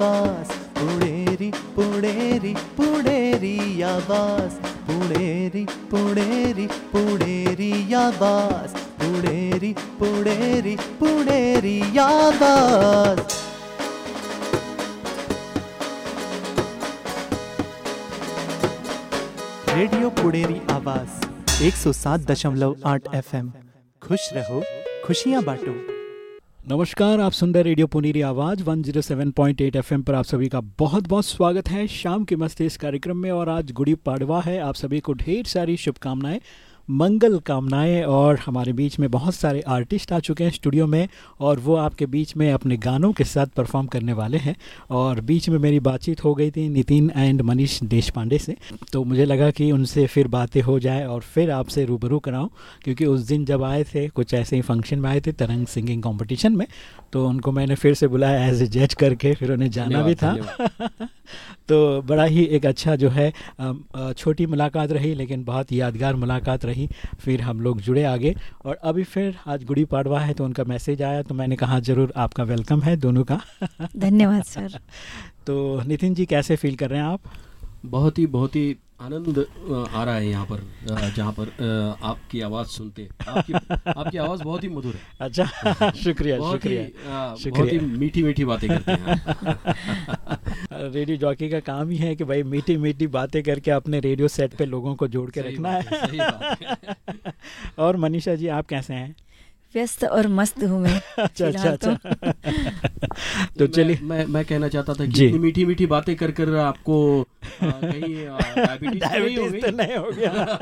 आवाज़। पुणेरी पुणेरी पुणेरी आवाज़। पुणेरी पुणेरी पुणेरी आवाज़। पुणेरी पुणेरी पुणेरी आवाज़। रेडियो पुणेरी आवाज़ 107.8 एफएम। खुश रहो, खुशियाँ बांटो। नमस्कार, आप सुन रहे रेडियो पुनीरी आवाज़ 107.8 एफएम पर आप सभी का बहुत बहुत स्वागत है। शाम के मस्ती इस कार्यक्रम में और आज गुड़ी पाड़वा है। आप सभी को ढेर सारी शुभकामनाएँ। मंगल कामनाएँ और हमारे बीच में बहुत सारे आर्टिस्ट आ चुके हैं स्टूडियो में और वो आपके बीच में अपने गानों के साथ परफॉर्म करने वाले हैं। और बीच में मेरी बातचीत हो गई थी नितिन एंड मनीष देश पांडे से। तो मुझे लगा कि उनसे फिर बातें हो जाए और फिर आपसे रूबरू कराऊं क्योंकि उस दिन जब आए थे कुछ ऐसे ही फ़ंक्शन में आए थे तरंग सिंगिंग कॉम्पिटिशन में तो उनको मैंने फिर से बुलाया एज ए जज करके फिर उन्हें जाना भी था। तो बड़ा ही एक अच्छा जो है छोटी मुलाकात रही लेकिन बहुत यादगार मुलाकात रही। फिर हम लोग जुड़े आगे। और अभी फिर आज गुड़ी पाड़वा है तो उनका मैसेज आया तो मैंने कहा ज़रूर आपका वेलकम है दोनों का। धन्यवाद सर। तो नितिन जी कैसे फील कर रहे हैं आप? बहुत ही बहुत ही आनंद आ रहा है यहाँ पर जहाँ पर आपकी आवाज़ सुनते। आपकी आपकी आवाज़ बहुत ही मधुर है। अच्छा शुक्रिया शुक्रिया बहुत ही मीठी मीठी बातें करते हैं रेडियो जॉकी का काम ही है कि भाई मीठी मीठी बातें करके अपने रेडियो सेट पे लोगों को जोड़ के रखना है और मनीषा जी आप कैसे हैं? व्यस्त और मस्त हूँ मैं अच्छा अच्छा तो, अच्छा। तो चलिए। मैं, मैं मैं कहना चाहता था कि मीठी मीठी बातें कर कर आपको कहीं डायबिटीज़ तो नहीं हो गया।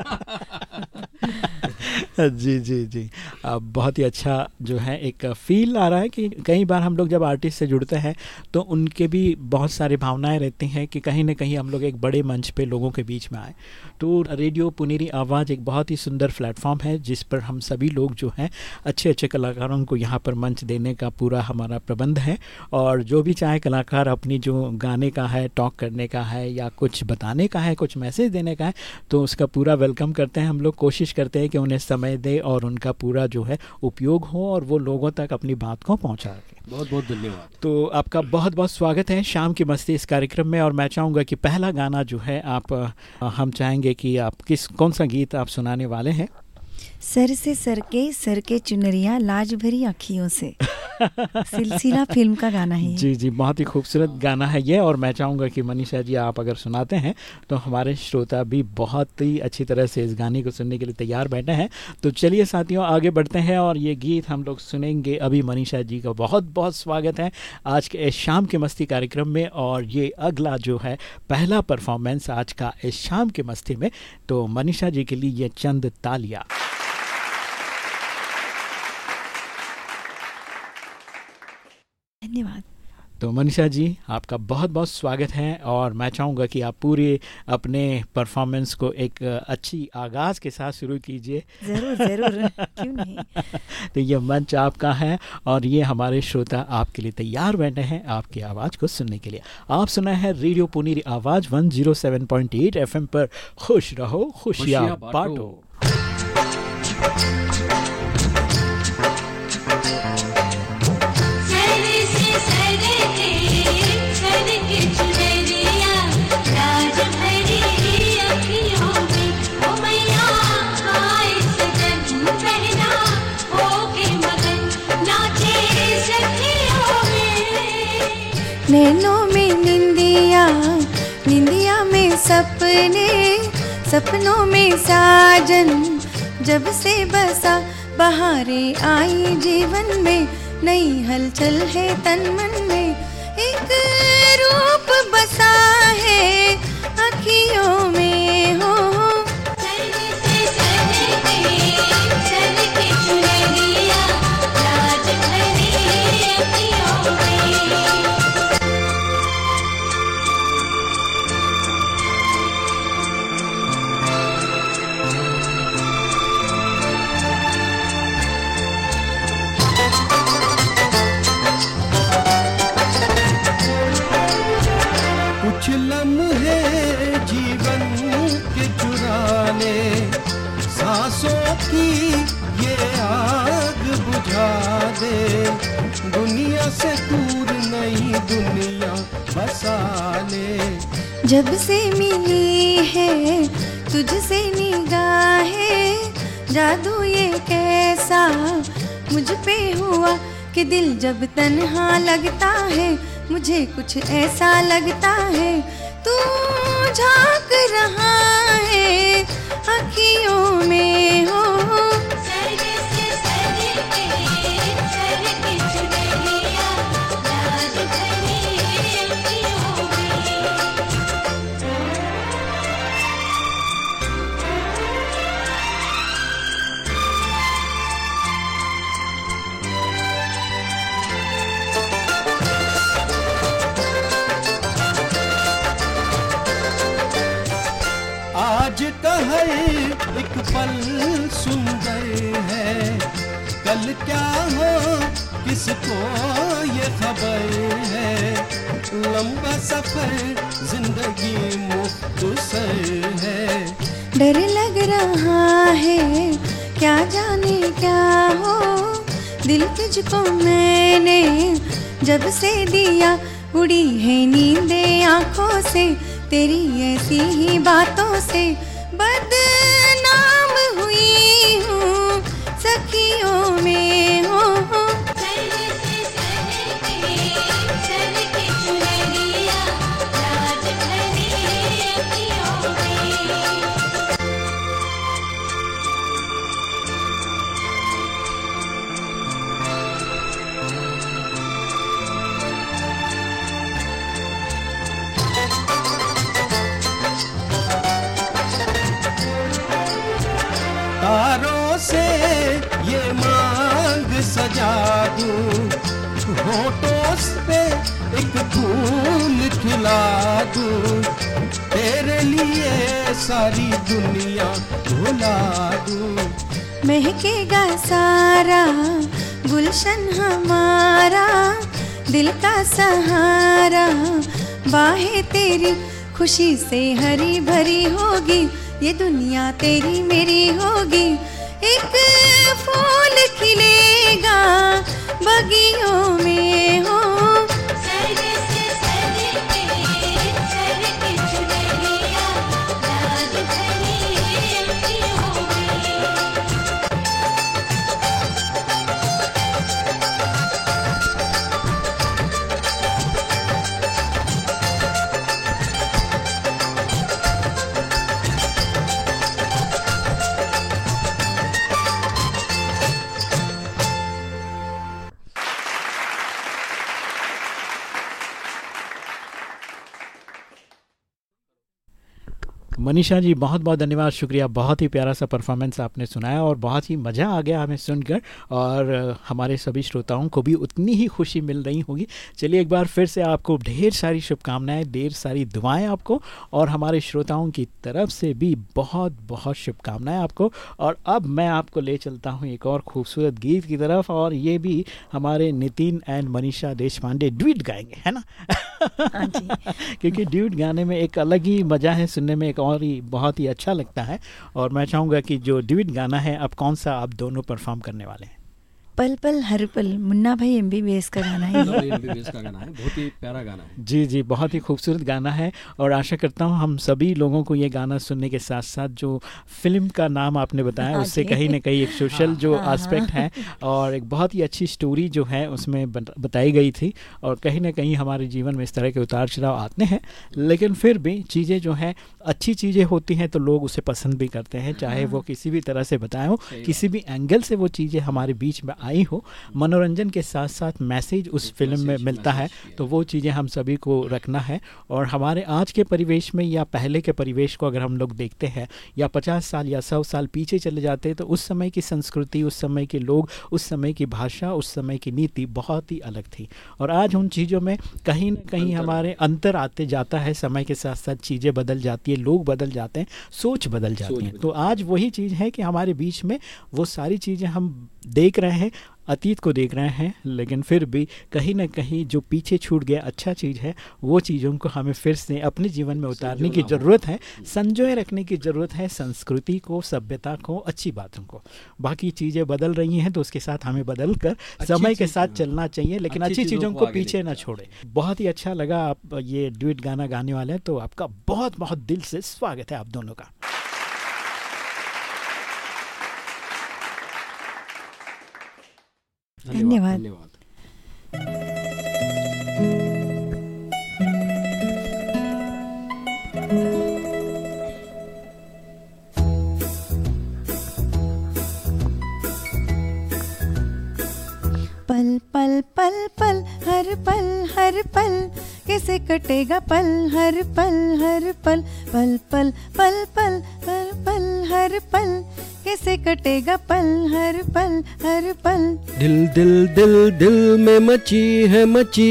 जी जी जी। बहुत ही अच्छा जो है एक फील आ रहा है कि कई बार हम लोग जब आर्टिस्ट से जुड़ते हैं तो उनके भी बहुत सारी भावनाएँ रहती हैं कि कहीं ना कहीं हम लोग एक बड़े मंच पे लोगों के बीच में आए। तो रेडियो पुनेरी आवाज़ एक बहुत ही सुंदर प्लेटफॉर्म है, जिस पर हम सभी लोग जो हैं अच्छे अच्छे कलाकारों को यहाँ पर मंच देने का पूरा हमारा प्रबंध है। और जो भी चाहे कलाकार अपनी जो गाने का है टॉक करने का है, या कुछ बताने का है, कुछ मैसेज देने का है तो उसका पूरा वेलकम करते हैं। हम लोग कोशिश करते हैं कि उन्हें समय दे और उनका पूरा जो है उपयोग हो और वो लोगों तक अपनी बात को पहुँचा सकें। बहुत बहुत धन्यवाद। तो आपका बहुत बहुत स्वागत है। शाम की मस्ती इस कार्यक्रम में और मैं चाहूँगा कि पहला गाना जो है आप हम चाहेंगे कि आप किस कौन सा गीत आप सुनाने वाले हैं? सर से सर के सर के चुनरिया, लाज भरी अखियों से। सिलसिला फ़िल्म का गाना है जी जी, बहुत ही खूबसूरत गाना है ये और मैं चाहूँगा कि मनीषा जी आप अगर सुनाते हैं तो हमारे श्रोता भी बहुत ही अच्छी तरह से इस गाने को सुनने के लिए तैयार बैठे हैं। तो चलिए साथियों, आगे बढ़ते हैं और ये गीत हम लोग सुनेंगे। अभी मनीषा जी का बहुत बहुत स्वागत है आज के इस शाम के मस्ती कार्यक्रम में और ये अगला जो है पहला परफॉर्मेंस आज का इस शाम के मस्ती में। तो मनीषा जी के लिए ये चंद तालिया। धन्यवाद। तो मनीषा जी आपका बहुत बहुत स्वागत है और मैं चाहूँगा कि आप पूरे अपने परफॉर्मेंस को एक अच्छी आगाज़ के साथ शुरू कीजिए। ज़रूर ज़रूर। क्यों नहीं? तो ये मंच आपका है और ये हमारे श्रोता आपके लिए तैयार बैठे हैं आपकी आवाज़ को सुनने के लिए। आप सुना है radio Puneri Awaaz one zero seven point 107.8 FM पर। खुश रहो खुशियाँ बांटो। नैनों में निंदिया निंदिया में सपने, सपनों में साजन। जब से बसा बहारे आई जीवन में, नई हलचल है तन मन में। एक रूप बसा है अखियों में हो। सांसों कुछ ऐसा लगता है ये खबर है। लंबा सफ़र, ज़िंदगी मुख्तसर है। डर लग रहा है, क्या जाने क्या हो? दिल तुझको मैंने जब से दिया, उड़ी है नींदे आँखों से। तेरी ऐसी ही बातों से बदनाम हुई हूँ, सखियों में हो। सजा दूँ। पे एक फूल खिला दूँ। तेरे लिए सारी दुनिया भुला दूँ। महकेगा सारा, गुलशन हमारा, दिल का सहारा। बाहें तेरी खुशी से हरी भरी होगी, ये दुनिया तेरी मेरी होगी। एक फूल खिलेगा बगियों में हो मनीषा जी बहुत बहुत धन्यवाद। शुक्रिया। बहुत ही प्यारा सा परफॉर्मेंस आपने सुनाया और बहुत ही मज़ा आ गया हमें सुनकर और हमारे सभी श्रोताओं को भी उतनी ही खुशी मिल रही होगी। चलिए एक बार फिर से आपको ढेर सारी शुभकामनाएँ ढेर सारी दुआएँ आपको और हमारे श्रोताओं की तरफ़ से भी बहुत बहुत शुभकामनाएँ आपको। और अब मैं आपको ले चलता हूँ एक और खूबसूरत गीत की तरफ़ और ये भी हमारे नितिन एंड मनीषा देश पांडे गाएँगे है ना? हाँ क्योंकि ड्यूट गाने में एक अलग ही मज़ा है सुनने में एक और ही बहुत ही अच्छा लगता है और मैं चाहूँगा कि जो डिविड गाना है, अब कौन सा आप दोनों परफॉर्म करने वाले हैं? पल पल हर पल। मुन्ना भाई एमबीबीएस का गाना है। का गाना है। बहुत ही प्यारा गाना है। जी जी बहुत ही खूबसूरत गाना है और आशा करता हूँ हम सभी लोगों को ये गाना सुनने के साथ साथ जो फ़िल्म का नाम आपने बताया हाँ उससे कहीं ना कहीं एक सोशल जो हाँ, एस्पेक्ट है और एक बहुत ही अच्छी स्टोरी जो है उसमें बताई गई थी और कहीं ना कहीं हमारे जीवन में इस तरह के उतार चढ़ाव आते हैं। लेकिन फिर भी चीज़ें जो हैं अच्छी चीज़ें होती हैं तो लोग उसे पसंद भी करते हैं चाहे वो किसी भी तरह से बताए हो किसी भी एंगल से वो चीज़ें हमारे बीच में आई हो मनोरंजन के साथ साथ मैसेज उस फ़िल्म में मिलता है। तो वो चीज़ें हम सभी को रखना है और हमारे आज के परिवेश में या पहले के परिवेश को अगर हम लोग देखते हैं या पचास साल या सौ साल पीछे चले जाते हैं तो उस समय की संस्कृति उस समय के लोग उस समय की भाषा उस समय की नीति बहुत ही अलग थी। और आज उन चीज़ों में कहीं ना कहीं हमारे अंतर आते जाता है समय के साथ साथ चीज़ें बदल जाती है लोग बदल जाते हैं सोच बदल जाती है। तो आज वही चीज़ है कि हमारे बीच में वो सारी चीज़ें हम देख रहे हैं अतीत को देख रहे हैं लेकिन फिर भी कहीं ना कहीं जो पीछे छूट गया अच्छा चीज़ है वो चीज़ों को हमें फिर से अपने जीवन में उतारने की ज़रूरत है। संजोए रखने की ज़रूरत है संस्कृति को सभ्यता को अच्छी बातों को। बाकी चीज़ें बदल रही हैं तो उसके साथ हमें बदल कर समय के साथ चलना चाहिए लेकिन अच्छी चीज़ों को पीछे ना छोड़े। बहुत ही अच्छा लगा आप ये ड्यूट गाना गाने वाले हैं तो आपका बहुत बहुत दिल से स्वागत है आप दोनों का। धन्यवाद। धन्यवाद पल पल पल पल हर पल हर पल कैसे कटेगा पल हर पल हर पल पल पल पल पल हर पल हर पल कैसे कटेगा पल हर पल हर पल दिल दिल दिल दिल में मची है मची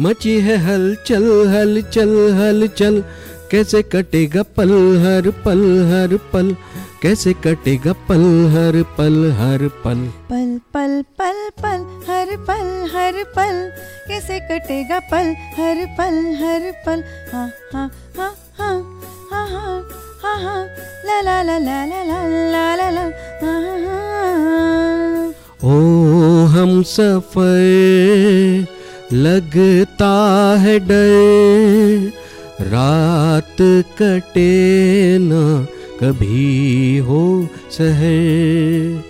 मची है हलचल हलचल हलचल कैसे कटेगा पल हर पल हर पल कैसे कटेगा पल हर पल हर पल पल पल पल पल हर पल हर पल कैसे कटेगा पल हर पल हर पल हाँ हाँ हाँ हाँ हाँ हाँ हाँ हाँ ला ला ला ला ला ला ला ला ला हाँ। ओ हम सफ़र लगता है डर। रात कटे ना कभी हो सहर।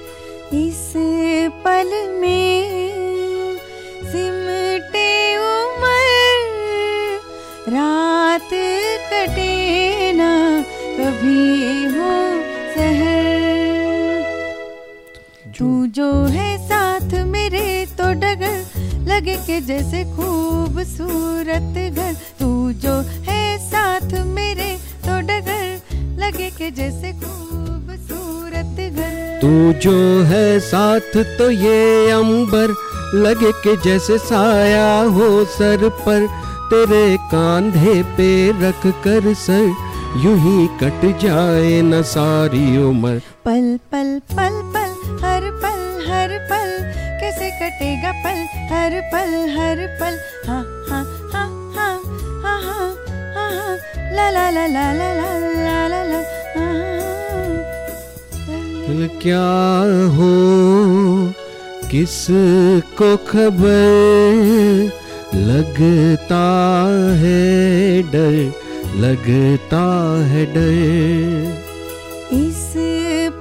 इस पल में सिमटे उमर रात कभी हो सहर। तू जो है साथ मेरे तो डगर, लगे के जैसे खूबसूरत घर। तू जो है साथ मेरे तो डगर, लगे के जैसे खूबसूरत घर। तू जो है साथ तो ये अंबर, लगे के जैसे साया हो सर पर। तेरे कांधे पे रख कर सर यूँ ही कट जाए न सारी उम्र। पल पल पल पल हर पल हर पल कैसे कटेगा पल? हर पल हर पल हा हा हाँ हाँ हाँ हाँ हाँ हाँ ला ला ला ला ला ला ला ला ला हाँ, हाँ, क्या हो? किस को खबर? लगता है डर। लगता है डर। इस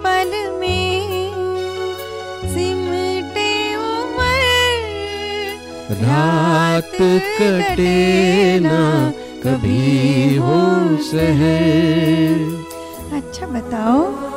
पल में सिमटे उमर रात कटे ना कभी हो। सह अच्छा बताओ।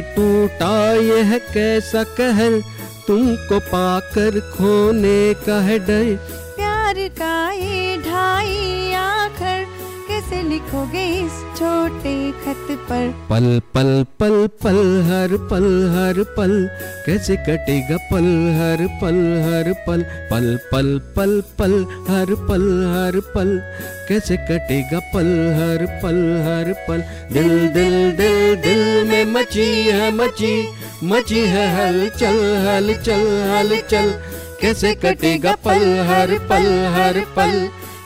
टूटा यह कैसा कहर? तुमको पाकर खोने का है डर। प्यार का ये ढाई आखर। कैसे लिखोगे इस छोटे खत पर पल पल पल पल हर पल हर पल कैसे कटेगा पल हर पल हर पल पल पल पल पल हर पल हर पल कैसे कटेगा पल हर पल हर पल दिल दिल दिल दिल में मची है मची मची है हलचल हलचल हलचल कैसे कटेगा पल हर पल हर पल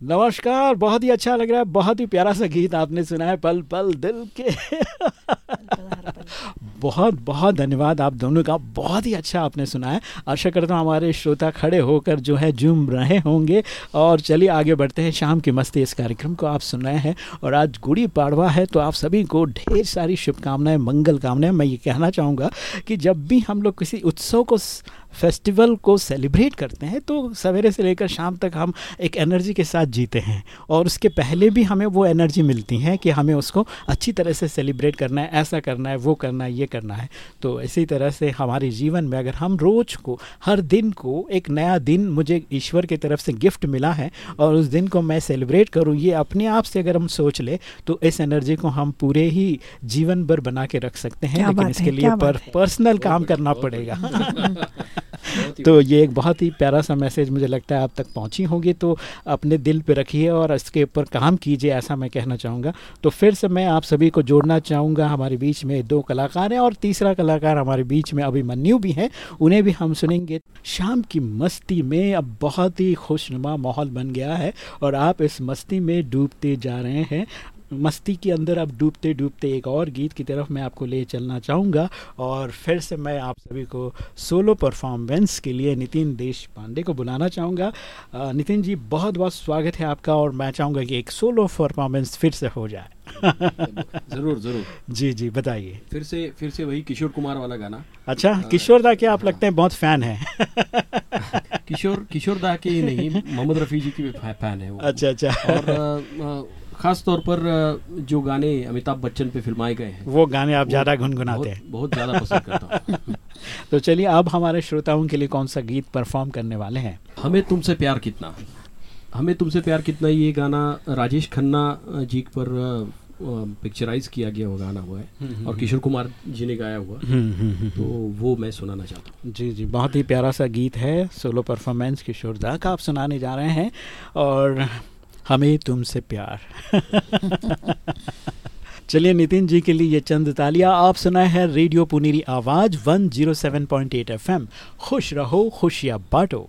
नमस्कार, बहुत ही अच्छा लग रहा है, बहुत ही प्यारा सा गीत आपने सुना है, पल पल दिल के। बहुत बहुत धन्यवाद आप दोनों का, बहुत ही अच्छा आपने सुना है। आशा करता हूँ हमारे श्रोता खड़े होकर जो है झूम रहे होंगे। और चलिए आगे बढ़ते हैं, शाम की मस्ती इस कार्यक्रम को आप सुन रहे हैं। और आज गुड़ी पाड़वा है तो आप सभी को ढेर सारी शुभकामनाएँ, मंगल कामनाएँ। मैं ये कहना चाहूँगा कि जब भी हम लोग किसी उत्सव को फेस्टिवल को सेलिब्रेट करते हैं तो सवेरे से लेकर शाम तक हम एक एनर्जी के साथ जीते हैं। और उसके पहले भी हमें वो एनर्जी मिलती है कि हमें उसको अच्छी तरह से सेलिब्रेट करना है ऐसा करना है वो करना है ये करना है। तो इसी तरह से हमारे जीवन में अगर हम रोज़ को हर दिन को एक नया दिन मुझे ईश्वर की तरफ़ से गिफ्ट मिला है और उस दिन को मैं सेलिब्रेट करूँ ये अपने आप से अगर हम सोच ले तो इस एनर्जी को हम पूरे ही जीवन भर बना के रख सकते हैं लेकिन इसके लिए पर पर्सनल काम करना पड़ेगा। तो ये एक बहुत ही प्यारा सा मैसेज मुझे लगता है आप तक पहुँची होगी तो अपने दिल पे रखिए और इसके ऊपर काम कीजिए ऐसा मैं कहना चाहूँगा। तो फिर से मैं आप सभी को जोड़ना चाहूँगा हमारे बीच में दो कलाकार हैं और तीसरा कलाकार हमारे बीच में अभिमन्यु भी हैं उन्हें भी हम सुनेंगे। शाम की मस्ती में अब बहुत ही खुशनुमा माहौल बन गया है और आप इस मस्ती में डूबते जा रहे हैं। मस्ती के अंदर अब डूबते डूबते एक और गीत की तरफ़ मैं आपको ले चलना चाहूँगा और फिर से मैं आप सभी को सोलो परफॉर्मेंस के लिए नितिन देश पांडे को बुलाना चाहूँगा। नितिन जी बहुत बहुत स्वागत है आपका और मैं चाहूँगा कि एक सोलो परफॉर्मेंस फिर से हो जाए। ज़रूर ज़रूर। जी जी बताइए। फिर से फिर से वही किशोर कुमार वाला गाना। अच्छा किशोर दा के आप लगते हैं बहुत फ़ैन हैं? किशोर किशोर दा के ही नहीं मोहम्मद रफ़ी जी की भी फ़ैन है वो। अच्छा अच्छा। और खास तौर पर जो गाने अमिताभ बच्चन पे फिल्माए गए हैं। वो गाने आप ज़्यादा गुनगुनाते हैं। बहुत ज़्यादा पसंद करता हूँ। तो चलिए अब हमारे श्रोताओं के लिए कौन सा गीत परफॉर्म करने वाले हैं? हमें तुमसे प्यार कितना? हमें तुमसे प्यार कितना? ये गाना राजेश खन्ना जी पर पिक्चराइज किया गया हुआ गाना हुआ है। और किशोर कुमार जी ने गाया हुआ। हम्म हम्म हम्म तो वो मैं सुनाना चाहता हूँ। जी जी बहुत ही प्यारा सा गीत है सोलो परफॉर्मेंस किशोर दा का आप सुनाने जा रहे हैं। और हमें तुमसे प्यार। चलिए नितिन जी के लिए ये चंद तालियाँ आप सुना है रेडियो पुनीरी आवाज़ 107.8 एफएम। खुश रहो, खुशियाँ बांटो।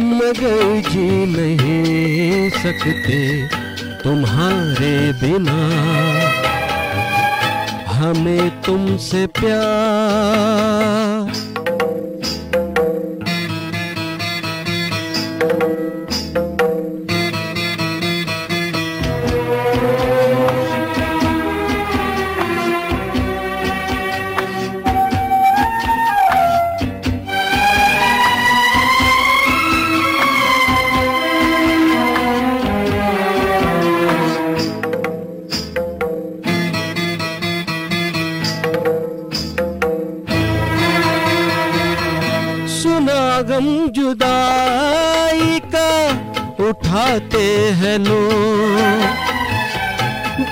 मगर जी नहीं सकते तुम्हारे बिना। हमें तुमसे प्यार उठाते हैं लोग।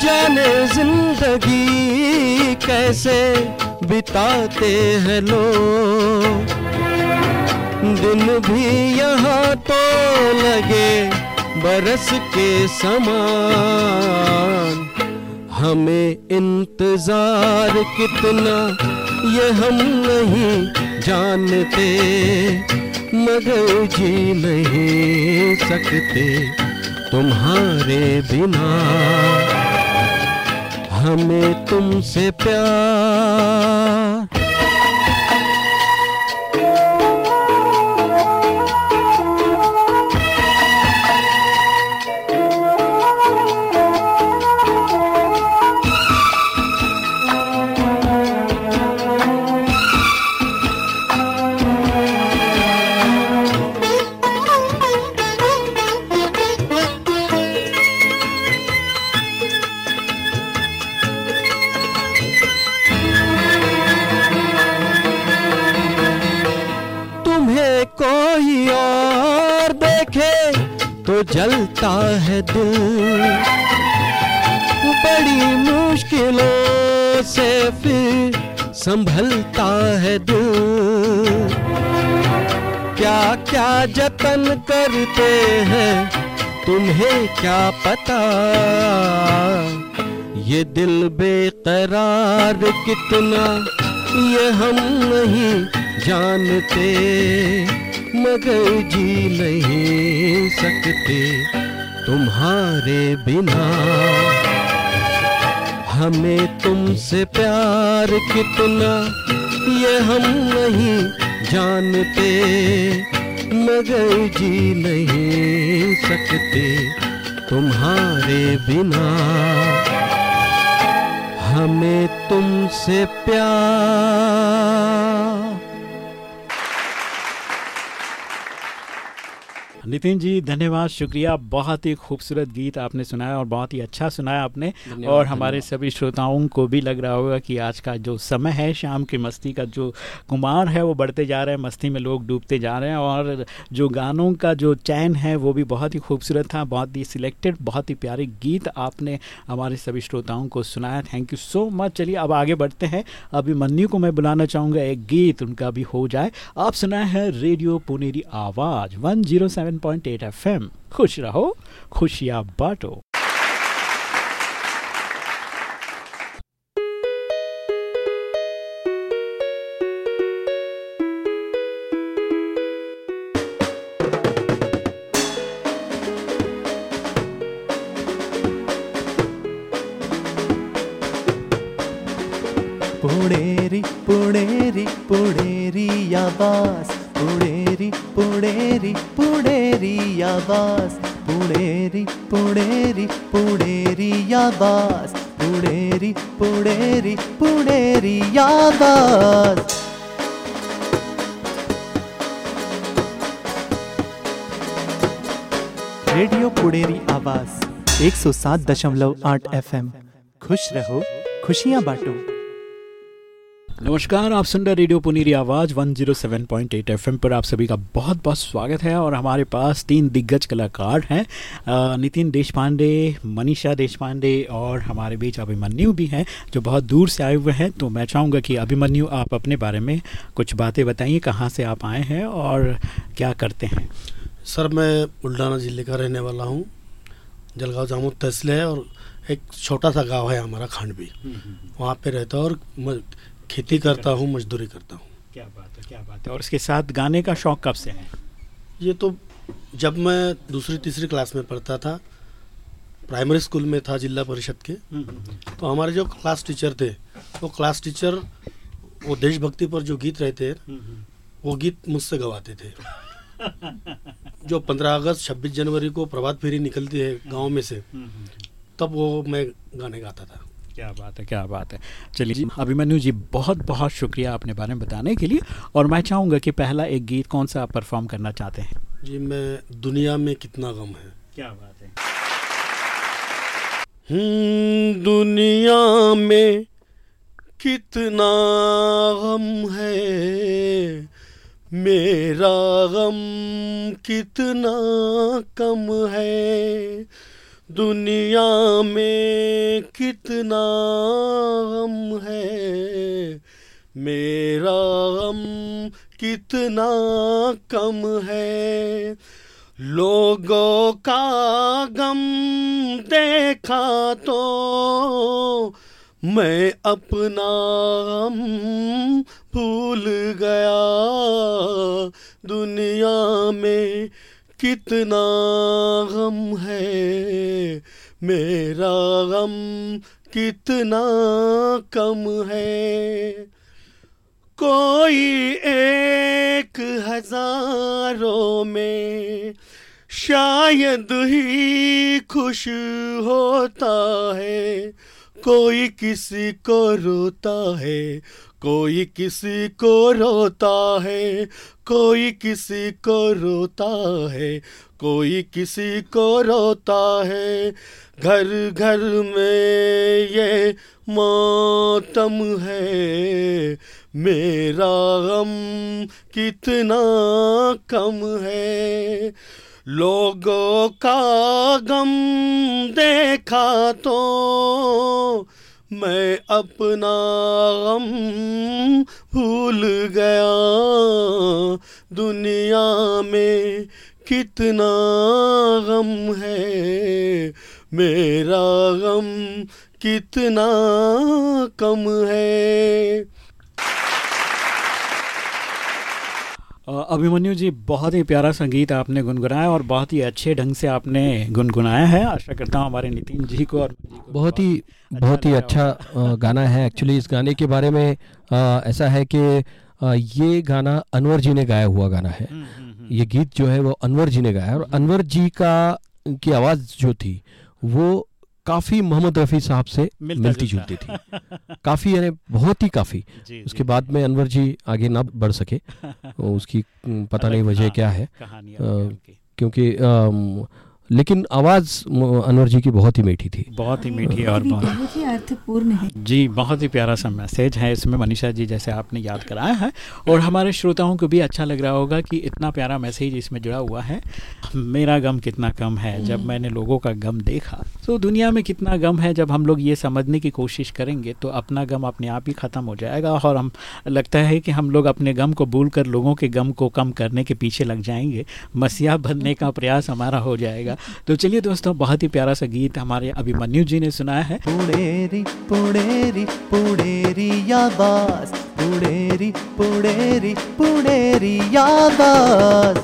जाने ज़िंदगी कैसे बिताते हैं लोग। दिन भी यहाँ तो लगे बरस के समान। हमें इंतज़ार कितना, ये हम नहीं जानते। मगर जी नहीं सकते। तुम्हारे बिना। हमें तुमसे प्यार जतन करते हैं, तुम्हें क्या पता? ये दिल बेकरार कितना, ये हम नहीं जानते। मगर जी नहीं सकते तुम्हारे बिना। हमें तुमसे प्यार कितना, ये हम नहीं जानते। मगर जी नहीं सकते तुम्हारे बिना। हमें तुमसे प्यार नितिन जी धन्यवाद शुक्रिया। बहुत ही खूबसूरत गीत आपने सुनाया और बहुत ही अच्छा सुनाया आपने। और हमारे सभी श्रोताओं को भी लग रहा होगा कि आज का जो समय है शाम की मस्ती का जो कुमार है वो बढ़ते जा रहे हैं मस्ती में लोग डूबते जा रहे हैं और जो गानों का जो चयन है वो भी बहुत ही खूबसूरत था बहुत ही सिलेक्टेड बहुत ही प्यारे गीत आपने हमारे सभी श्रोताओं को सुनाया। थैंक यू सो मच चलिए अब आगे बढ़ते हैं। अभी अभिमन्यु को मैं बुलाना चाहूँगा एक गीत उनका भी हो जाए। आप सुनाए हैं रेडियो पुनेरी आवाज़ 107.8 एफएम खुश रहो खुशियाँ बांटो। पुणेरी आवाज़ पुणेरी पुणेरी पुणेरी आवाज़ पुणेरी पुणेरी पुणेरी आवाज़. रेडियो पुणेरी आवाज़ 107.8 एफएम. खुश रहो, खुशियाँ बांटो. नमस्कार आप सुन रहे रेडियो पुनीरी आवाज़ 107.8 एफएम पर आप सभी का बहुत बहुत स्वागत है और हमारे पास तीन दिग्गज कलाकार हैं नितिन देशपांडे मनीषा देश पांडे और हमारे बीच अभिमन्यु भी हैं जो बहुत दूर से आए हुए हैं। तो मैं चाहूँगा कि अभिमन्यु आप अपने बारे में कुछ बातें बताइए कहाँ से आप आए हैं और क्या करते हैं? सर मैं बुल्ढाना ज़िले का रहने वाला हूँ जलगाँव जामुन तहसील है और एक छोटा सा गाँव है हमारा खांडवी वहाँ पे रहता हूँ और खेती करता हूँ मजदूरी करता हूँ। क्या बात है क्या बात है। और इसके साथ गाने का शौक कब से है? ये तो जब मैं दूसरी तीसरी क्लास में पढ़ता था प्राइमरी स्कूल में था जिला परिषद के तो हमारे जो क्लास टीचर थे वो क्लास टीचर वो देशभक्ति पर जो गीत रहते हैं वो गीत मुझसे गवाते थे। जो पंद्रह अगस्त छब्बीस जनवरी को प्रभात फेरी निकलती है गाँव में से तब वो मैं गाने गाता था। क्या बात है क्या बात है। चलिए जी। अभिमन्यु जी बहुत बहुत शुक्रिया अपने बारे में बताने के लिए। और मैं चाहूँगा कि पहला एक गीत कौन सा आप परफॉर्म करना चाहते हैं? जी मैं दुनिया में कितना गम है। क्या बात है। हम्म, दुनिया में कितना गम है। मेरा गम कितना कम है। दुनिया में कितना गम है, मेरा गम कितना कम है। लोगों का गम देखा तो मैं अपना गम भूल गया। दुनिया में कितना गम है मेरा गम, कितना कम है। कोई एक हज़ारों में शायद ही खुश होता है, कोई किसी को रोता है कोई किसी को रोता है, कोई किसी को रोता है, कोई किसी को रोता है। घर घर में ये मातम है, मेरा गम कितना कम है। लोगों का गम देखा तो मैं अपना गम भूल गया। दुनिया में कितना गम है मेरा गम कितना कम है। अभिमन्यु जी बहुत ही प्यारा संगीत आपने गुनगुनाया और बहुत ही अच्छे ढंग से आपने गुनगुनाया है। आशा करता हूँ हमारे नितिन जी को और मुझे को बहुत ही बहुत ही अच्छा गाना है एक्चुअली इस गाने के बारे में ऐसा है कि ये गाना अनवर जी ने गाया हुआ गाना है। हम्म, हम्म, हम्म। ये गीत जो है वो अनवर जी ने गाया और अनवर जी का की आवाज़ जो थी वो काफ़ी मोहम्मद रफ़ी साहब से मिलती जुलती। थी। काफ़ी यानी बहुत ही काफ़ी। उसके जी, बाद में अनवर जी आगे ना बढ़ सके उसकी पता नहीं वजह क्या है। क्योंकि लेकिन आवाज़ अनवर जी की बहुत ही मीठी थी। बहुत ही मीठी और बहुत बहुत ही अर्थपूर्ण है। जी बहुत ही प्यारा सा मैसेज है इसमें मनीषा जी जैसे आपने याद कराया है। और हमारे श्रोताओं को भी अच्छा लग रहा होगा कि इतना प्यारा मैसेज इसमें जुड़ा हुआ है। मेरा गम कितना कम है जब मैंने लोगों का गम देखा। तो दुनिया में कितना गम है जब हम लोग ये समझने की कोशिश करेंगे तो अपना गम अपने आप ही ख़त्म हो जाएगा। और हम लगता है कि हम लोग अपने गम को भूल कर लोगों के गम को कम करने के पीछे लग जाएँगे। मसीहा बनने का प्रयास हमारा हो जाएगा। तो चलिए दोस्तों, बहुत ही प्यारा सा गीत हमारे अभिमन्यु जी ने सुनाया है। पुणेरी पुणेरी पुणेरी आवाज़ पुणेरी पुणेरी पुणेरी आवाज़।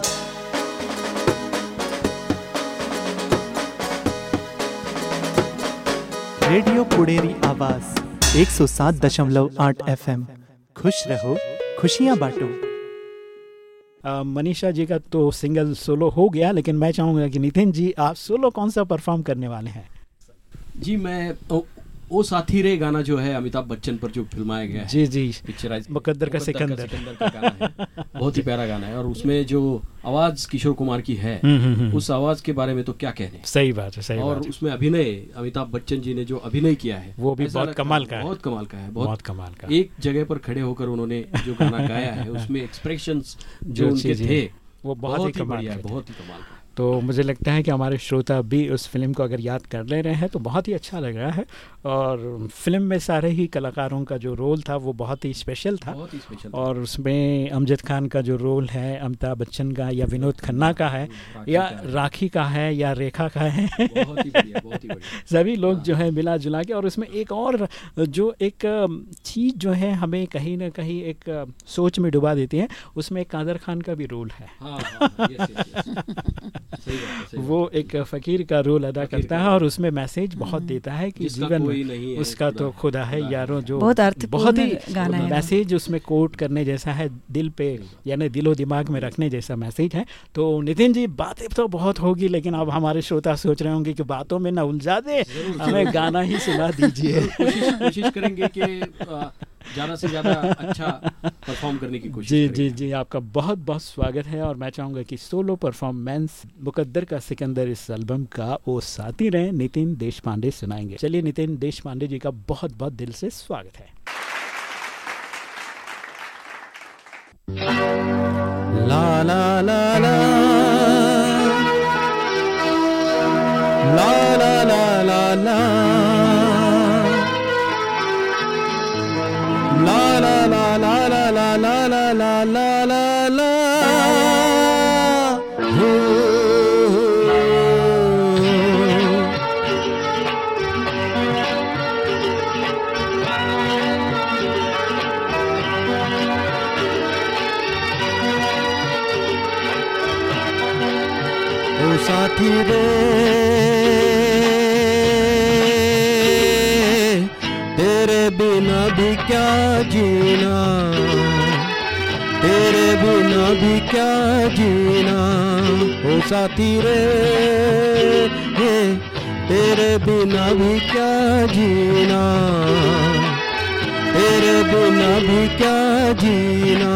रेडियो पुणेरी आवाज़ 107.8 एफएम। खुश रहो, खुशियाँ बांटो। मनीषा जी का तो सिंगल सोलो हो गया, लेकिन मैं चाहूँगा कि नितिन जी, आप सोलो कौन सा परफॉर्म करने वाले हैं? जी, मैं ओ, साथी रे गाना जो है अमिताभ बच्चन पर जो फिल्माया गया है। जी जी। पिक्चराइज मुकद्दर का सिकंदर। का गाना है। बहुत ही प्यारा गाना है। और उसमें जो आवाज़ किशोर कुमार की है हम्म, हम्म, हम्म। उस आवाज़ के बारे में तो क्या कहने सही बात है सही और उसमें अभिनय अमिताभ बच्चन जी ने जो अभिनय किया है वो भी बहुत कमाल का है। बहुत कमाल का है बहुत कमाल का एक जगह पर खड़े होकर उन्होंने जो गाना गाया है उसमें एक्सप्रेशन जो उनके थे वो बहुत ही कमाल बढ़िया बहुत ही कमाल का तो मुझे लगता है कि हमारे श्रोता भी उस फ़िल्म को अगर याद कर ले रहे हैं तो बहुत ही अच्छा लग रहा है। और फ़िल्म में सारे ही कलाकारों का जो रोल था वो बहुत ही स्पेशल था। बहुत ही स्पेशल और उसमें अमजद खान का जो रोल है अमिताभ बच्चन का या विनोद खन्ना का है या राखी का है या रेखा का है। ही ही सभी लोग जो है मिला जुला के और उसमें एक और जो एक चीज़ जो है हमें कहीं ना कहीं एक सोच में डुबा देती है उसमें कादर खान का भी रोल है। वो एक फकीर का रोल अदा करता है और उसमें मैसेज बहुत देता है कि जीवन में उसका तो खुदा। है यारों जो बहुत बहुत ही गाना मैसेज उसमें कोट करने जैसा है दिल पे यानी दिलो दिमाग में रखने जैसा मैसेज है। तो नितिन जी बातें तो बहुत होगी लेकिन अब हमारे श्रोता सोच रहे होंगे कि बातों में ना उलझा दे हमें गाना ही सुना दीजिए। कोशिश करेंगे कि ज़्यादा से ज़्यादा अच्छा परफॉर्म करने की कोशिश जी जी जी आपका बहुत बहुत स्वागत है और मैं चाहूँगा कि सोलो परफॉर्मेंस मुकद्दर का सिकंदर इस एल्बम का वो साथी रहे नितिन देश पांडे सुनाएँगे। चलिए नितिन देश पांडे जी का बहुत बहुत दिल से स्वागत है। ला ला ला। ला ला ला ला ला। साथी तेरे बिना भी क्या जीना? तेरे बिना भी क्या जीना? ओ साथी रे हे, तेरे बिना भी क्या जीना? तेरे बिना भी क्या जीना?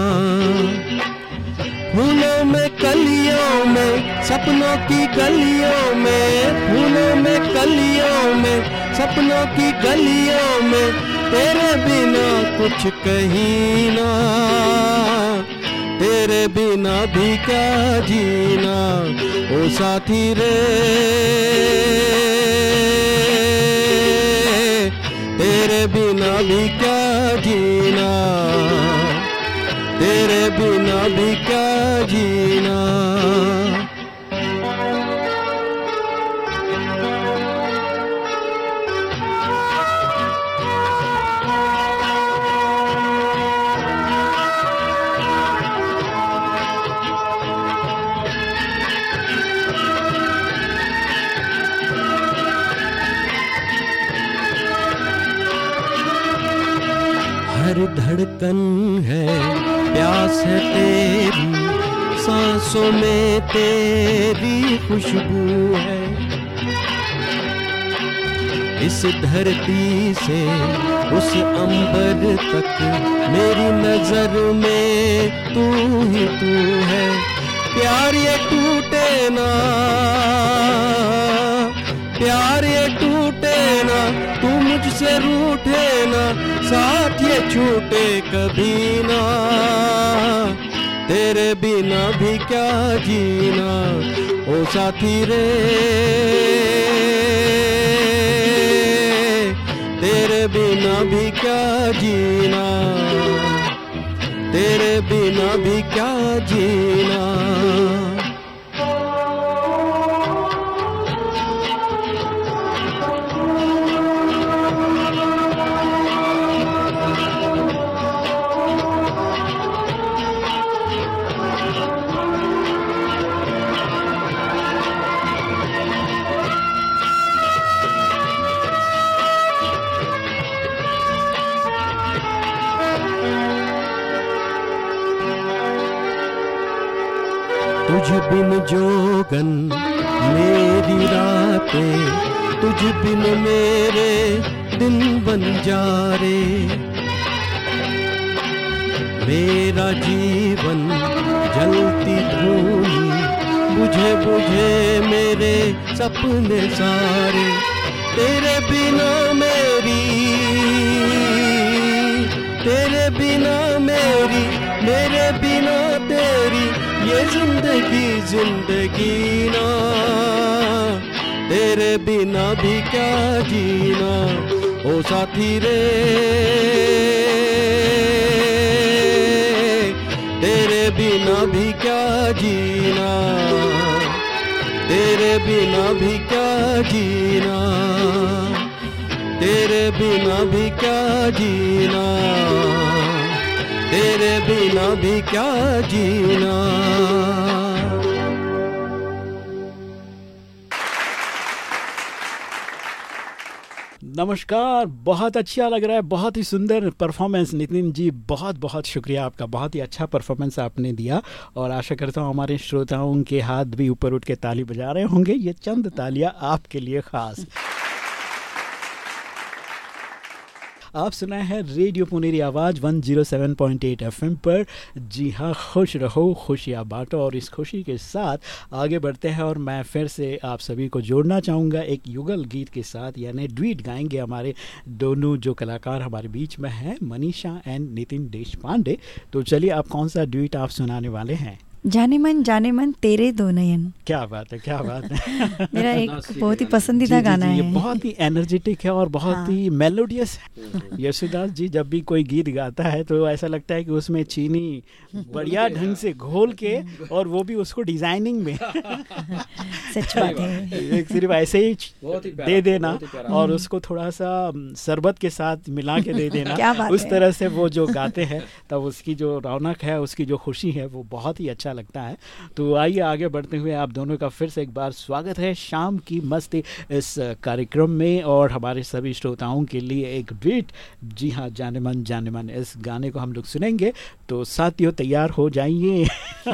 फूलों में कलियों में सपनों की गलियों में, फूलों में, कलियों में, सपनों की गलियों में, तेरे बिना कुछ कहीं ना, तेरे बिना भी क्या जीना, ओ साथी रे। तेरे बिना भी क्या जीना, तेरे बिना भी क्या जीना। धरती से उस अंबर तक मेरी नज़र में तू ही तू है। प्यार ये टूटे ना, प्यार ये टूटे ना, तू मुझसे रूठे ना, साथ ये छूटे कभी ना। तेरे बिना भी क्या जीना, ओ साथी रे। बिना भी क्या जीना? तेरे बिना भी क्या तुझ बिन जोगन, मेरी रातें तुझ बिन मेरे दिन बन जा रे। मेरा जीवन जलती धूनी बुझे बुझे मेरे सपने सारे, तेरे बिना मेरी, तेरे बिना मेरी, मेरे बिना तेरी ये ज़िंदगी ज़िंदगी ना। तेरे बिना भी क्या जीना? ओ साथी रे। तेरे बिना भी क्या जीना? तेरे बिना भी क्या जीना? तेरे बिना भी क्या जीना? तेरे बिना भी क्या जीना? नमस्कार, बहुत अच्छा लग रहा है, बहुत ही सुंदर परफॉर्मेंस नितिन जी, बहुत बहुत शुक्रिया आपका, बहुत ही अच्छा परफॉर्मेंस आपने दिया। और आशा करता हूँ हमारे श्रोताओं के हाथ भी ऊपर उठ के ताली बजा रहे होंगे। ये चंद तालियाँ आपके लिए खास। आप सुना है रेडियो पुनेरी आवाज़ 107.8 एफएम पर। जी हाँ खुश रहो, खुशियाँ बांटो और इस खुशी के साथ आगे बढ़ते हैं और मैं फिर से आप सभी को जोड़ना चाहूँगा एक युगल गीत के साथ, यानी ड्वीट गाएँगे हमारे दोनों जो कलाकार हमारे बीच में हैं, मनीषा एंड नितिन देश तो चलिए, आप कौन सा ड्वीट आप सुनाने वाले हैं? जाने मन जाने मन तेरे दो नयन। क्या बात है क्या बात है। मेरा एक बहुत ही। पसंदीदा जी, जी, गाना जी, ये है। बहुत ही एनर्जेटिक है और बहुत हाँ। ही मेलोडियस है। यशुदास जी जब भी कोई गीत गाता है तो ऐसा लगता है कि उसमें चीनी बढ़िया ढंग से घोल के और वो भी उसको डिज़ाइनिंग में। सच बात है। एक सिर्फ़ ऐसे ही दे देना। और उसको थोड़ा सा शरबत के साथ मिला के दे देना। उस तरह से वो जो गाते हैं तब उसकी जो रौनक है उसकी जो खुशी है वो बहुत ही अच्छा अच्छा लगता है। तो आइए आगे बढ़ते हुए आप दोनों का फिर से एक बार स्वागत है। शाम की मस्ती इस कार्यक्रम में और हमारे सभी श्रोताओं के लिए एक बीट जी हाँ जाने मन जाने मन इस गाने को हम लोग सुनेंगे। तो साथियों तैयार हो जाइए।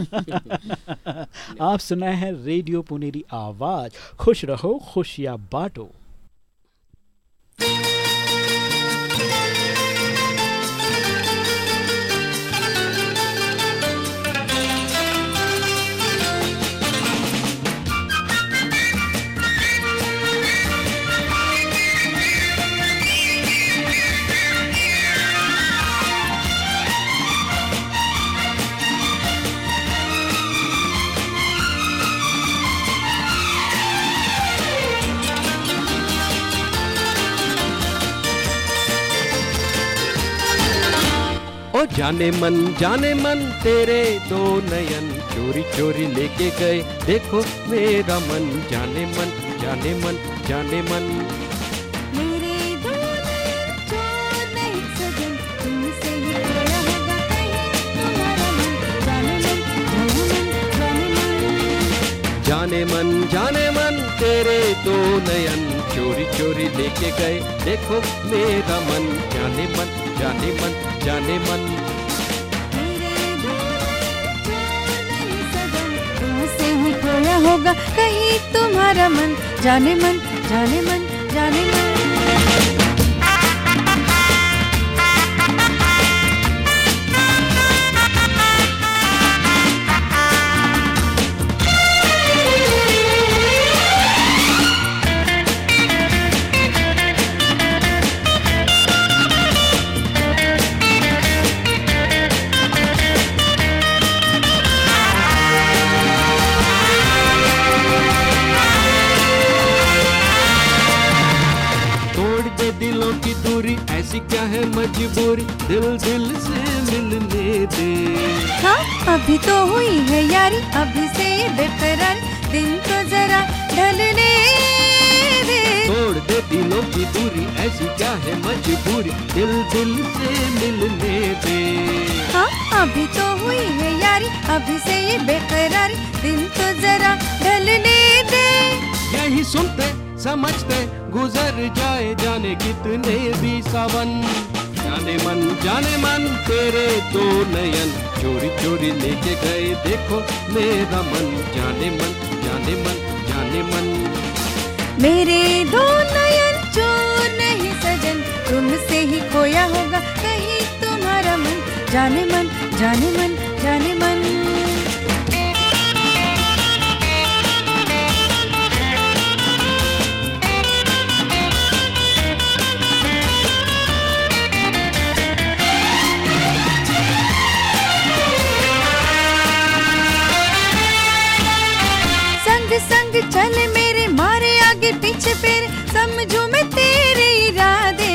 आप सुना है रेडियो पुनेरी आवाज़। खुश रहो खुशियाँ बांटो। जाने मन जाने मन तेरे दो नयन चोरी चोरी लेके गए देखो मेरा मन जाने मन जाने मन जाने मन ही जाने मन जाने मन तेरे दो नयन चोरी चोरी लेके गए देखो मेरा मन जाने मन जाने मन जाने मन होगा। कहीं तुम्हारा मन जाने मन जाने मन जाने मन। दिल दिल से मिलने दे। हाँ अभी तो हुई है यारी अभी से ये बेकरार। दिन तो जरा ढलने दे। तोड़ दे दिलों की दूरी ऐसी क्या है मजबूरी? दिल दिल से मिलने दे। हाँ अभी तो हुई है यारी अभी से ये बेकरार। दिन तो जरा ढलने दे। यही सुनते समझते गुजर जाए जाने कितने भी सावन। जाने मन जाने मन, तेरे दो नयन। चोरी चोरी लेके गए, देखो मेरा मन। जाने मन जाने मन जाने मन। मेरे दो नयन, जो नहीं सजन, तुमसे ही खोया होगा, कहीं तुम्हारा मन। जाने मन जाने मन जाने मन। संग चले मेरे मारे आगे पीछे फिर समझू मैं तेरे इरादे।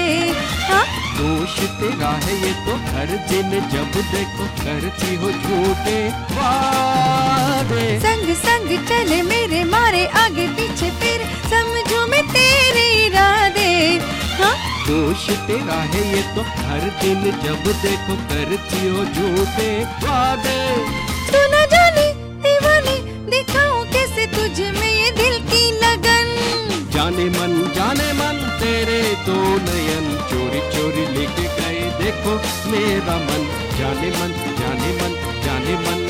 हाँ? दोष तेरा है ये तो हर दिन जब देखो करती हो झूठे वादे। संग संग चले मेरे मारे आगे पीछे फिर समझू मैं तेरे इरादे। हाँ? दोष तेरा है ये तो हर दिन जब देखो करती हो झूठे वादे। तू चोरी लेके गए। देखो, मेरा मन, जाने मन जाने मन जाने मन।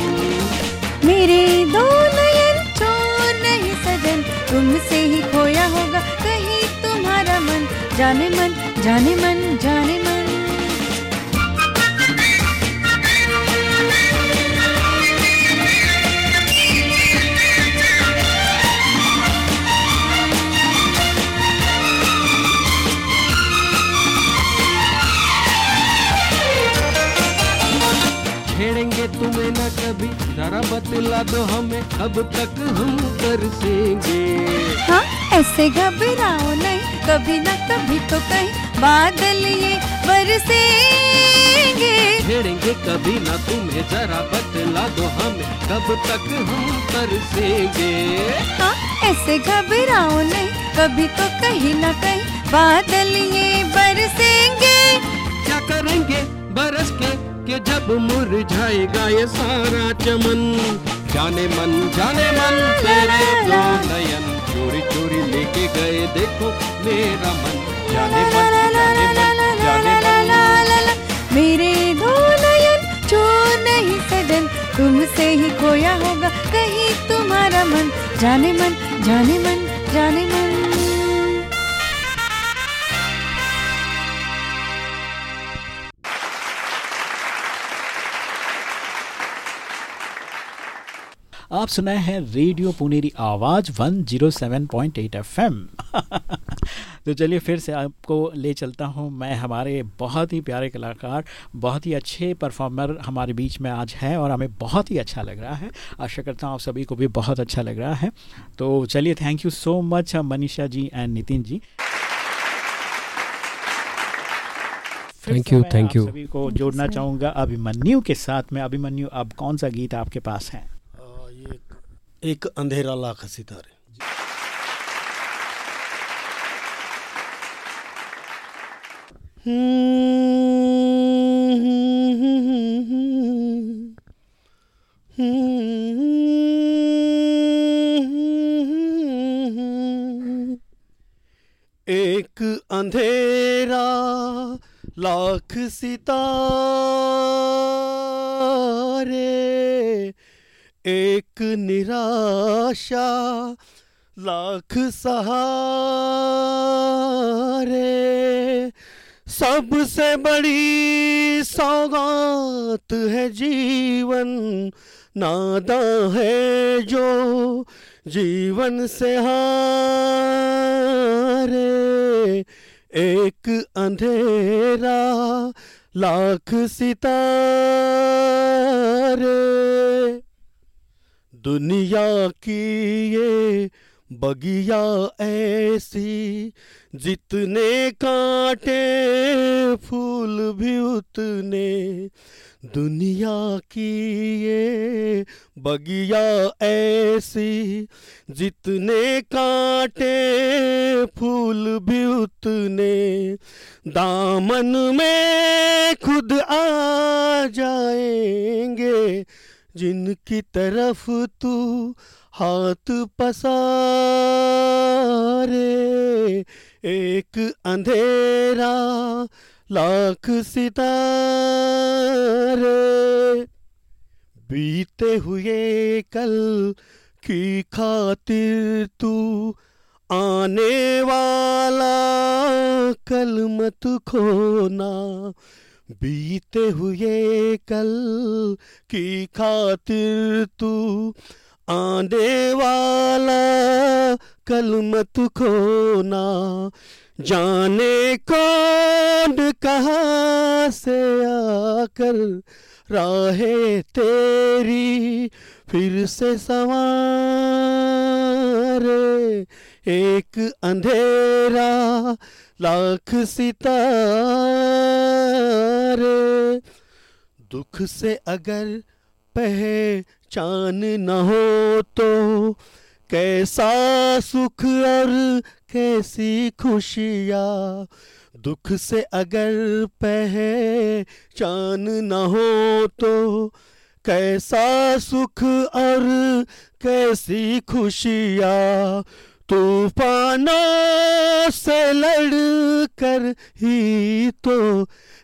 मेरे दो नयन चोर नहीं सजन, तुमसे ही खोया होगा, कहीं तुम्हारा मन। जाने मन जाने मन जाने मन। तुम्हें न कभी। जरा बतला दो हमें कब तक हम तरसेंगे हाँ ऐसे घबराओ नहीं। कभी न कभी तो कहीं बादल ये बरसेंगे। छेड़ेंगे कभी ना तुम्हें जरा बतला दो हमें कब तक हम तरसेंगे हाँ ऐसे घबराओ नहीं। कभी तो कहीं ना कहीं बादल ये बरसेंगे। क्या करेंगे? बरस के कि जब मुरझाएगा ये सारा चमन। जाने मन जाने मन, तेरे दो नयन। चोरी चोरी लेके गए, देखो मेरा मन। जाने मन जाने मन जाने मन। मेरे दो नयन चोर नहीं सजन, तुमसे ही खोया होगा, कहीं तुम्हारा मन। जाने मन जाने मन जाने मन। आप सुनाए हैं रेडियो पुनेरी आवाज़ 107.8 एफएम। तो चलिए फिर से आपको ले चलता हूँ मैं हमारे बहुत ही प्यारे कलाकार बहुत ही अच्छे परफॉर्मर हमारे बीच में आज हैं और हमें बहुत ही अच्छा लग रहा है। आशा करता हूँ आप सभी को भी बहुत अच्छा लग रहा है। तो चलिए thank you so much Manisha ji and Nitin ji. Thank you thank you. सभी को जोड़ना चाहूँगा अभिमन्यु के साथ में। अभिमन्यु अब कौन सा गीत आपके पास है? ये एक, एक अंधेरा लाख सितारे एक अंधेरा लाख सितारे एक निराशा, लाख सहारे, सबसे बड़ी सौगात है जीवन, नादा है जो जीवन से हारे। एक अंधेरा, लाख सितारे दुनिया की ये बगिया ऐसी, जितने कांटे फूल भी उतने, दुनिया की ये बगिया ऐसी, जितने कांटे फूल भी उतने, दामन में खुद आ जाएँगे जिनकी तरफ़ तू हाथ पसारे, एक अंधेरा लाख सितारे। बीते हुए कल की खातिर तू आने वाला, कल मत खोना बीते हुए कल की खातिर तू आने वाला कल मत खोना। जाने कौन कहाँ से आकर राहे तेरी फिर से संवारे। एक अंधेरा, लाख सितारे। दुख से अगर पहचान न हो तो कैसा सुख और कैसी खुशियाँ? दुख से अगर पहचान न हो तो कैसा सुख और कैसी खुशियाँ? तूफानों से लड़ कर ही तो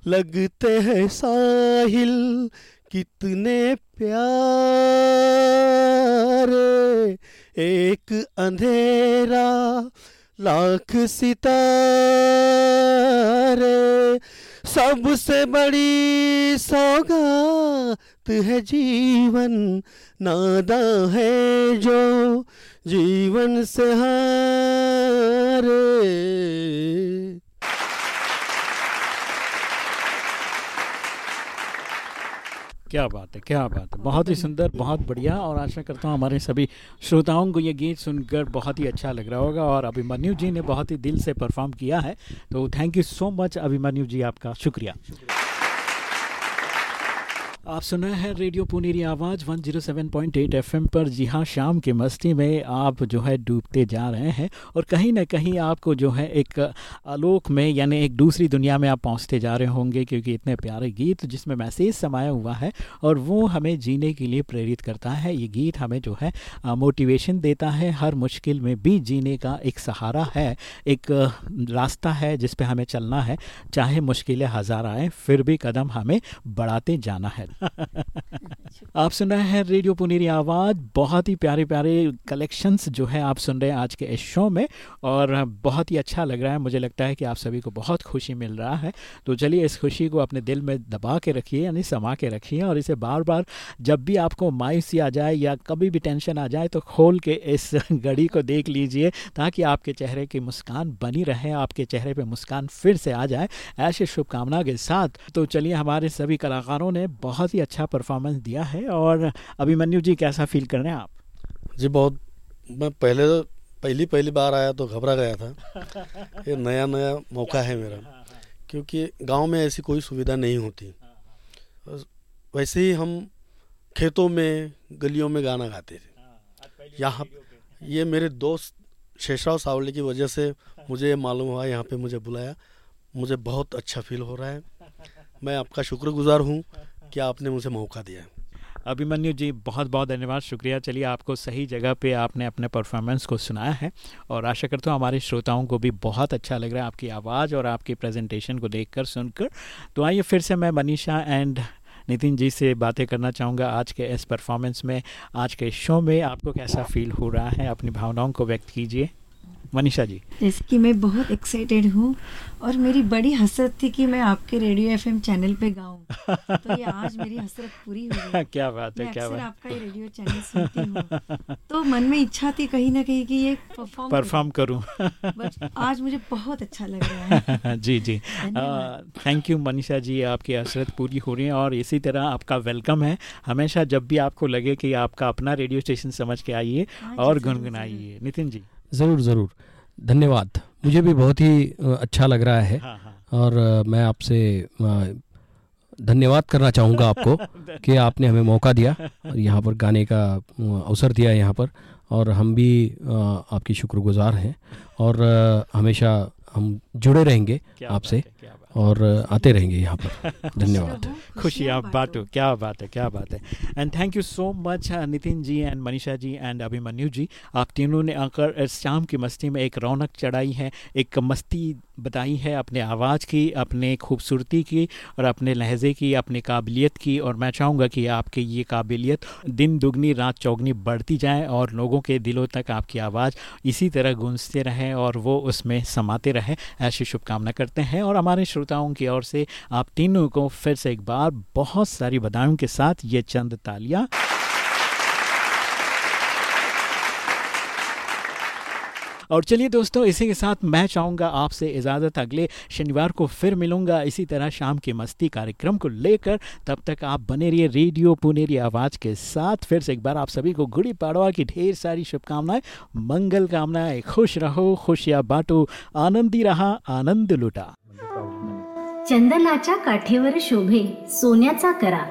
लगते हैं साहिल कितने प्यारे। एक अंधेरा लाख सितारे, सबसे बड़ी है जीवन नादा है जो जीवन से हारे। क्या बात है क्या बात है। बहुत ही सुंदर बहुत बढ़िया और आशा करता हूँ हमारे सभी श्रोताओं को ये गीत सुनकर बहुत ही अच्छा लग रहा होगा और अभिमन्यु जी ने बहुत ही दिल से परफॉर्म किया है। तो thank you so much Abhimanyu ji आपका शुक्रिया, शुक्रिया। आप सुन रहे हैं रेडियो पुनेरी आवाज़ 107.8 एफएम पर। जी हाँ शाम की मस्ती में आप जो है डूबते जा रहे हैं और कहीं ना कहीं आपको जो है एक आलोक में, यानी एक दूसरी दुनिया में आप पहुँचते जा रहे होंगे क्योंकि इतने प्यारे गीत जिसमें मैसेज समाया हुआ है और वो हमें जीने के लिए प्रेरित करता है। ये गीत हमें जो है मोटिवेशन देता है। हर मुश्किल में भी जीने का एक सहारा है, एक रास्ता है जिस पे हमें चलना है। चाहे मुश्किलें हज़ार आए, फिर भी कदम हमें बढ़ाते जाना है। आप सुन रहे हैं रेडियो पुनेरी आवाज़। बहुत ही प्यारे प्यारे कलेक्शंस जो है आप सुन रहे हैं आज के इस शो में और बहुत ही अच्छा लग रहा है। मुझे लगता है कि आप सभी को बहुत खुशी मिल रहा है। तो चलिए इस खुशी को अपने दिल में दबा के रखिए, यानी समा के रखिए और इसे बार बार जब भी आपको मायूसी आ जाए या कभी भी टेंशन आ जाए तो खोल के इस घड़ी को देख लीजिए ताकि आपके चेहरे की मुस्कान बनी रहे, आपके चेहरे पे मुस्कान फिर से आ जाए। ऐसे शुभकामना के साथ तो चलिए हमारे सभी कलाकारों ने बहुत ही अच्छा परफॉर्मेंस दिया है और अभिमन्यु जी कैसा फील कर रहे हैं आप? जी बहुत मैं पहले पहली पहली बार आया तो घबरा गया था। ये नया नया मौका है मेरा। क्योंकि गाँव में ऐसी कोई सुविधा नहीं होती। वैसे ही हम खेतों में गलियों में गाना गाते थे। यहाँ ये मेरे दोस्त शेषराव सावले की वजह से मुझे मालूम हुआ यहाँ पे मुझे बुलाया। मुझे बहुत अच्छा फील हो रहा है। मैं आपका शुक्रगुजार हूँ। कि आपने मुझे मौका दिया? अभिमन्यु जी, बहुत बहुत धन्यवाद। शुक्रिया। चलिए, आपको सही जगह पे आपने अपने परफॉर्मेंस को सुनाया है और आशा करता हूँ हमारे श्रोताओं को भी बहुत अच्छा लग रहा है आपकी आवाज़ और आपकी प्रेजेंटेशन को देखकर, सुनकर। तो आइए फिर से मैं मनीषा एंड नितिन जी से बातें करना चाहूँगा आज के इस परफॉर्मेंस में, आज के शो में। आपको कैसा फील हो रहा है? अपनी भावनाओं को व्यक्त कीजिए। मनीषा जी। जैसे कि मैं बहुत एक्साइटेड हूँ और मेरी बड़ी हसरत थी कि मैं आपके रेडियो एफएम चैनल पे गाऊं। तो ये आज मेरी हसरत पूरी हो गई। क्या बात है क्या बात। आपका ये रेडियो चैनल सुनती हूँ। तो मन में इच्छा थी कहीं ना कहीं कि ये परफॉर्म परफॉर्म करूँ। बट आज मुझे बहुत अच्छा लग रहा है। जी जी। थैंक यू मनीषा जी आपकी हसरत पूरी हो रही है और इसी तरह आपका वेलकम है। हमेशा जब भी आपको लगे कि आपका अपना रेडियो स्टेशन समझ के आइए हाँ और गुनगुनाइए। नितिन जी। ज़रूर ज़रूर। धन्यवाद। मुझे भी बहुत ही अच्छा लग रहा है हाँ हाँ। और मैं आपसे धन्यवाद करना चाहूँगा आपको कि आपने हमें मौका दिया और यहाँ पर गाने का अवसर दिया यहाँ पर और हम भी आपकी शुक्रगुजार हैं और हमेशा हम जुड़े रहेंगे आपसे। और आते रहेंगे यहाँ पर। धन्यवाद। खुशी आप बात हो क्या बात है क्या बात है। And thank you so much Nitin ji and Manisha ji and Abhimanyu ji. आप तीनों ने आकर इस शाम की मस्ती में एक रौनक चढ़ाई है एक मस्ती बताई है अपने आवाज़ की, अपने खूबसूरती की और अपने लहजे की, अपने काबिलियत की। और मैं चाहूँगा कि आपकी ये काबिलियत दिन दुगनी, रात चौगनी बढ़ती जाए और लोगों के दिलों तक आपकी आवाज़ इसी तरह गूंजते रहे और वो उसमें समाते रहे। ऐसी शुभकामना करते हैं और हमारे श्रोताओं की ओर से आप तीनों को फिर से एक बार बहुत सारी बधाइयों के साथ ये चंद तालियाँ। और चलिए दोस्तों, इसी के साथ मैं चाहूँगा आपसे इजाज़त। अगले शनिवार को फिर मिलूँगा इसी तरह शाम की मस्ती कार्यक्रम को लेकर। तब तक आप बने रहिए रेडियो पुनेरी आवाज़ के साथ। फिर से एक बार आप सभी को गुड़ी पाड़वा की ढेर सारी शुभकामनाएँ, मंगल कामनाएँ। खुश रहो, खुशियाँ बांटो, आनंदी रहा, आनंद लुटा। चंदनाच्या काठेवर शोभे, सोन्याचा करा,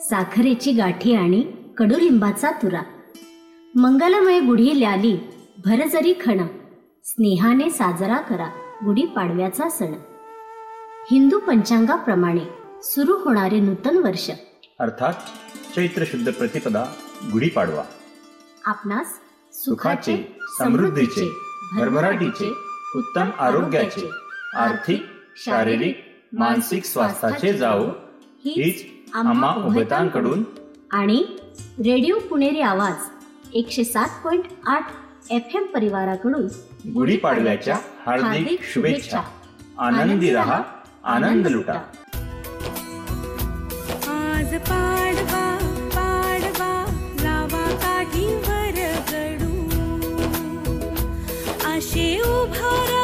साखरेची गाठी आणि कडुलिंबाचा तुरा। मंगलमय गुढी ल्याली भरजरी खण स्नेहाने साजरा करा गुढी पाडव्याचा सण. हिंदू पंचांगाप्रमाणे सुरू होणारे नूतन वर्ष. अर्थात चैत्र शुद्ध प्रतिपदा गुढीपाडवा आपणास सुखाचे समृद्धीचे भरभराटीचे उत्तम आरोग्याचे आर्थिक शारीरिक मानसिक स्वास्थ्याचे जाओ हीच आम्हा उभयतांकडून. आणि रेडिओ पुणेरी आवाज एकशे सात पॉइंट आठ एफ एम परिवाराकडून गुढीपाडव्याच्या हार्दिक शुभेच्छा. आनंदी रहा आनंद लुटा. आज पाडवा पाडवा लावा काही वर घडू आशे उभारा